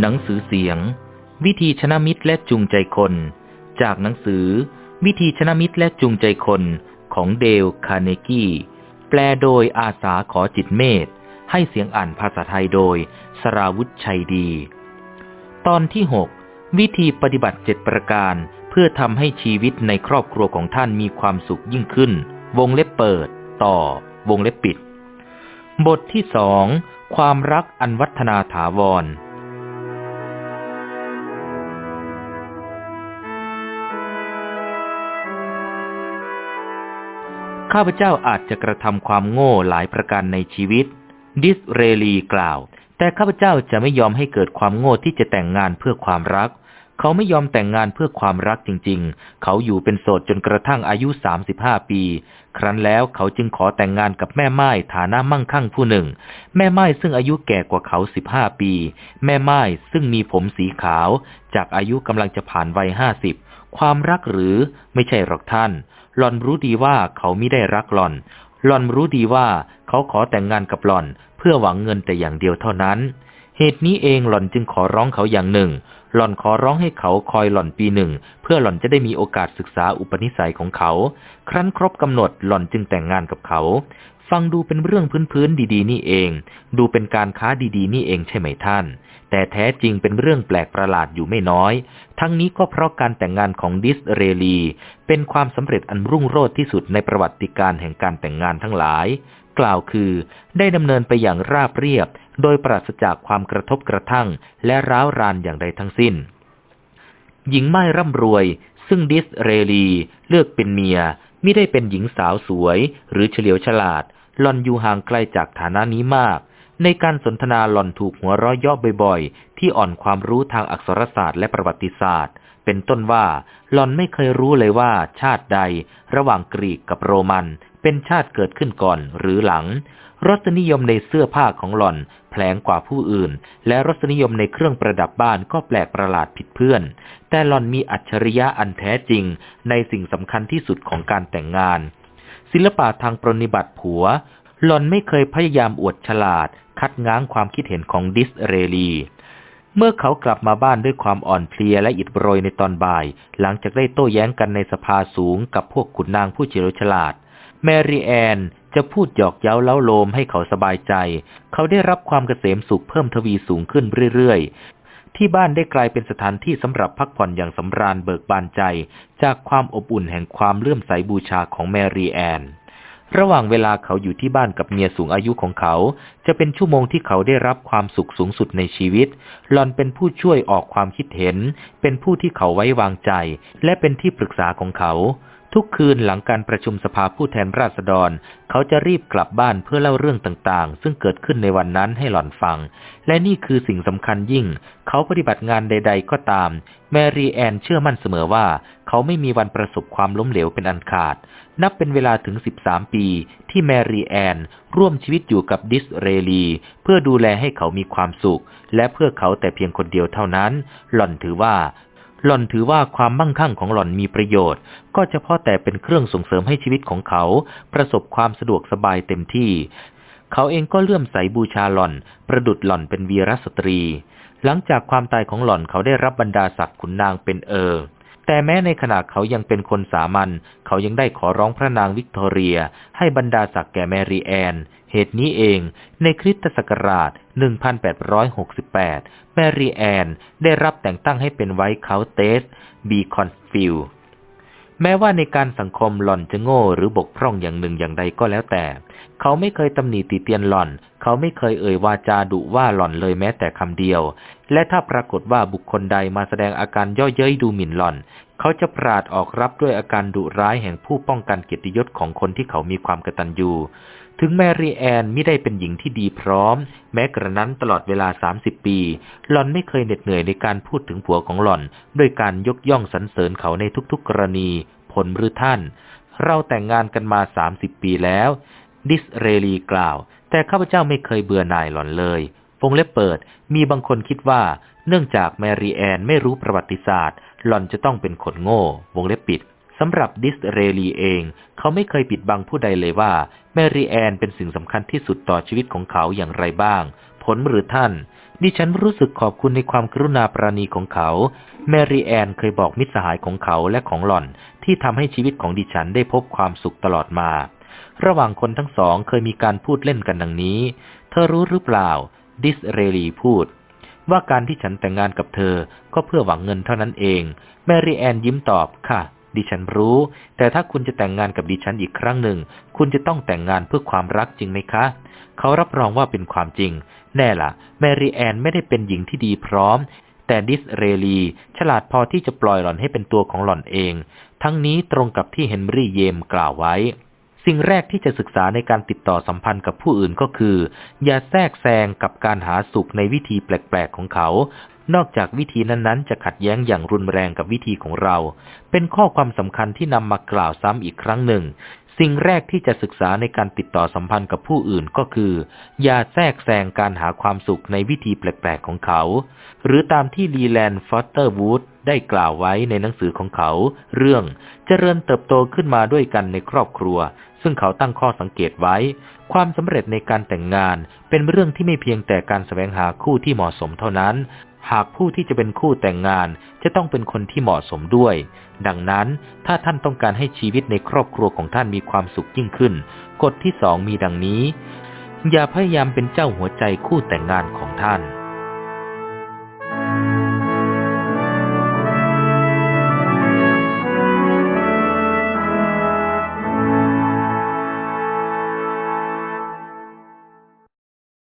หนังสือเสียง วิธีชนะมิตรและจูงใจคน จากหนังสือ วิธีชนะมิตรและจูงใจคนของเดลคาเนกี้แปลโดยอาสาขอจิตเมธให้เสียงอ่านภาษาไทยโดยสราวุธชัยดี ตอนที่หกวิธีปฏิบัติเจ็ดประการเพื่อทำให้ชีวิตในครอบครัวของท่านมีความสุขยิ่งขึ้น วงเล็บเปิด ต่อ วงเล็บปิด บทที่สองความรักอันวัฒนาถาวร ข้าพเจ้าอาจจะกระทำความโง่หลายประการในชีวิต ดิสเรลีกล่าว แต่ข้าพเจ้าจะไม่ยอมให้เกิดความโง่ที่จะแต่งงานเพื่อความรัก เขาไม่ยอมแต่งงานเพื่อความรักจริง ๆ เขาอยู่เป็นโสดจนกระทั่งอายุสามสิบห้าปี ครั้นแล้วเขาจึงขอแต่งงานกับแม่ไม้ฐานะมั่งคั่งผู้หนึ่ง แม่ไม้ซึ่งอายุแก่กว่าเขาสิบห้าปี แม่ไม้ซึ่งมีผมสีขาว จากอายุกำลังจะผ่านวัยห้าสิบความรักหรือไม่ใช่หรอกท่าน หลอนรู้ดีว่าเขาไม่ได้รักหลอน หลอนรู้ดีว่าเขาขอแต่งงานกับหลอน เพื่อหวังเงินแต่อย่างเดียวเท่านั้น เหตุนี้เองหล่อนจึงขอร้องเขาอย่างหนึ่ง หล่อนขอร้องให้เขาคอยหล่อนปีหนึ่ง เพื่อหล่อนจะได้มีโอกาสศึกษาอุปนิสัยของเขา ครั้นครบกำหนดหล่อนจึงแต่งงานกับเขา ฟังดูเป็นเรื่องพื้นๆดีๆ นี่เอง ดูเป็นการค้าดีๆ นี่เองใช่ไหมท่าน แต่แท้จริงเป็นเรื่องแปลกประหลาดอยู่ไม่น้อย ทั้งนี้ก็เพราะการแต่งงานของดิสเรลี เป็นความสำเร็จอันรุ่งโรจน์ที่สุดในประวัติการแห่งการแต่งงานทั้งหลาย กล่าวคือ ได้ดำเนินไปอย่างราบเรียบ โดยปราศจากความกระทบกระทั่งและร้าวรานอย่างใดทั้งสิ้น หญิงไม้ร่ำรวย ซึ่งดิสเรลีเลือกเป็นเมียไม่ได้เป็นหญิงสาวสวย หรือเฉลียวฉลาดหลอนอยู่ห่างไกลจากฐานะนี้มาก ในการสนทนาหลอนถูกหัวเราะย่อบ่อยๆ ที่อ่อนความรู้ทางอักษรศาสตร์และประวัติศาสตร์ เป็นต้นว่าหลอนไม่เคยรู้เลยว่าชาติใด ระหว่างกรีกกับโรมัน เป็นชาติเกิดขึ้นก่อนหรือหลัง รสนิยมในเสื้อผ้าของหล่อนแผลงกว่าผู้อื่น และรสนิยมในเครื่องประดับบ้านก็แปลกประหลาดผิดเพื่อน แต่หล่อนมีอัจฉริยะอันแท้จริง ในสิ่งสำคัญที่สุดของการแต่งงาน ศิลปะทางปรนิบัติผัว หล่อนไม่เคยพยายามอวดฉลาด คัดง้างความคิดเห็นของดิสเรลีเมื่อเขากลับมาบ้านด้วยความอ่อนเพลียและอิดโรยในตอนบ่าย หลังจากได้โต้แย้งกันในสภาสูงกับพวกขุนนางผู้เฉลียวฉลาด แมรี่แอนจะพูดหยอกเย้าเล้าโลมให้เขาสบายใจ เขาได้รับความเกษมสุขเพิ่มทวีสูงขึ้นเรื่อยๆ ที่บ้านได้กลายเป็นสถานที่สำหรับพักผ่อนอย่างสำราญเบิกบานใจ จากความอบอุ่นแห่งความเลื่อมใสบูชาของแมรี่แอน ระหว่างเวลาเขาอยู่ที่บ้านกับเมียสูงอายุของเขา จะเป็นชั่วโมงที่เขาได้รับความสุขสูงสุดในชีวิต หลอนเป็นผู้ช่วยออกความคิดเห็น เป็นผู้ที่เขาไว้วางใจ และเป็นที่ปรึกษาของเขา ทุกคืนหลังการประชุมสภาผู้แทนราษฎร เขาจะรีบกลับบ้านเพื่อเล่าเรื่องต่างๆ ซึ่งเกิดขึ้นในวันนั้นให้หล่อนฟัง และนี่คือสิ่งสำคัญยิ่ง เขาปฏิบัติงานใด ๆ ก็ตาม แมรี่แอนเชื่อมั่นเสมอว่า เขาไม่มีวันประสบความล้มเหลวเป็นอันขาด นับเป็นเวลาถึง 13 ปี ที่แมรี่แอน ร่วมชีวิตอยู่กับดิสเรลี เพื่อดูแลให้เขามีความสุข และเพื่อเขาแต่เพียงคนเดียวเท่านั้น หล่อนถือว่า หล่อนถือว่าความมั่งคั่งของหล่อนมีประโยชน์ ก็เฉพาะแต่เป็นเครื่องส่งเสริมให้ชีวิตของเขา ประสบความสะดวกสบายเต็มที่ เขาเองก็เลื่อมใสบูชาหล่อน ประดุดหล่อนเป็นวีรสตรี หลังจากความตายของหล่อนเขาได้รับบรรดาศักดิ์ขุนนางเป็นเออแต่แม้ในขณะเขายังเป็นคนสามัญเขายังได้ขอร้องพระนางวิกตอเรีย ให้บรรดาศักดิ์แก่แมรี่แอน เหตุนี้เองในคริสตศักราช 1868 แมรี่แอนได้รับแต่งตั้งให้เป็น Viscountess Beaconsfield แม้ว่าในการสังคมหล่อนจะโง่หรือบกพร่องอย่างหนึ่งอย่างใดก็แล้วแต่ เขาไม่เคยตำหนิติเตียนหล่อน เขาไม่เคยเอ่ยวาจาดุว่าหล่อนเลยแม้แต่คำเดียว และถ้าปรากฏว่าบุคคลใดมาแสดงอาการเยาะเย้ยดูหมิ่นหล่อน เขาจะปราดออกรับด้วยอาการดุร้ายแห่งผู้ป้องกันเกียรติยศของคนที่เขามีความกตัญญู ถึงแมรี่แอนไม่ได้เป็นหญิงที่ดีพร้อม แม้กระนั้นตลอดเวลาสามสิบปี หล่อนไม่เคยเหน็ดเหนื่อยในการพูดถึงผัวของหล่อนด้วยการยกย่องสรรเสริญเขาในทุกๆกรณี ผลหรือท่าน เราแต่งงานกันมาสามสิบปีแล้ว ดิสเรลีกล่าว แต่ข้าพเจ้าไม่เคยเบื่อหน่ายหล่อนเลยฟงเล็บเปิด มีบางคนคิดว่า เนื่องจากแมรี่แอนไม่รู้ประวัติศาสตร์ หล่อนจะต้องเป็นคนโง่ วงเล็บปิด สำหรับดิสเรลีเอง เขาไม่เคยปิดบังผู้ใดเลยว่า แมรี่แอนเป็นสิ่งสำคัญที่สุดต่อชีวิตของเขาอย่างไรบ้าง ผลหรือท่าน ดิฉันรู้สึกขอบคุณในความกรุณาปราณีของเขา แมรี่แอนเคยบอกมิตรสหายของเขาและของหล่อน ที่ทำให้ชีวิตของดิฉันได้พบความสุขตลอดมา ระหว่างคนทั้งสองเคยมีการพูดเล่นกันดังนี้ เธอรู้หรือเปล่า ดิสเรลีพูดว่าการที่ฉันแต่งงานกับเธอก็เพื่อหวังเงินเท่านั้นเอง แมรี่แอนยิ้มตอบค่ะ ดิฉันรู้ แต่ถ้าคุณจะแต่งงานกับดิฉันอีกครั้งหนึ่ง คุณจะต้องแต่งงานเพื่อความรักจริงไหมคะ เขารับรองว่าเป็นความจริง แน่ละ่ะ แมรี่แอนไม่ได้เป็นหญิงที่ดีพร้อม แต่ดิสเรลี ฉลาดพอที่จะปล่อยหล่อนให้เป็นตัวของหล่อนเอง ทั้งนี้ตรงกับที่เฮนรี่เยมกล่าวไว้สิ่งแรกที่จะศึกษาในการติดต่อสัมพันธ์กับผู้อื่นก็คือ อย่าแทรกแซงกับการหาสุขในวิธีแปลก ๆ ของเขา นอกจากวิธีนั้นๆ จะขัดแย้งอย่างรุนแรงกับวิธีของเรา เป็นข้อความสำคัญที่นำมากล่าวซ้ำอีกครั้งหนึ่ง สิ่งแรกที่จะศึกษาในการติดต่อสัมพันธ์กับผู้อื่นก็คือ อย่าแทรกแซงการหาความสุขในวิธีแปลกๆของเขา หรือตามที่ลีแลนด์ฟอสเตอร์วูดได้กล่าวไว้ในหนังสือของเขา เรื่องเจริญเติบโตขึ้นมาด้วยกันในครอบครัว ซึ่งเขาตั้งข้อสังเกตไว้ ความสำเร็จในการแต่งงาน เป็นเรื่องที่ไม่เพียงแต่การแสวงหาคู่ที่เหมาะสมเท่านั้น หากผู้ที่จะเป็นคู่แต่งงานจะต้องเป็นคนที่เหมาะสมด้วย ดังนั้นถ้าท่านต้องการให้ชีวิตในครอบครัวของท่านมีความสุขยิ่งขึ้น กฎที่สองมีดังนี้ อย่าพยายามเป็นเจ้าหัวใจคู่แต่งงานของท่าน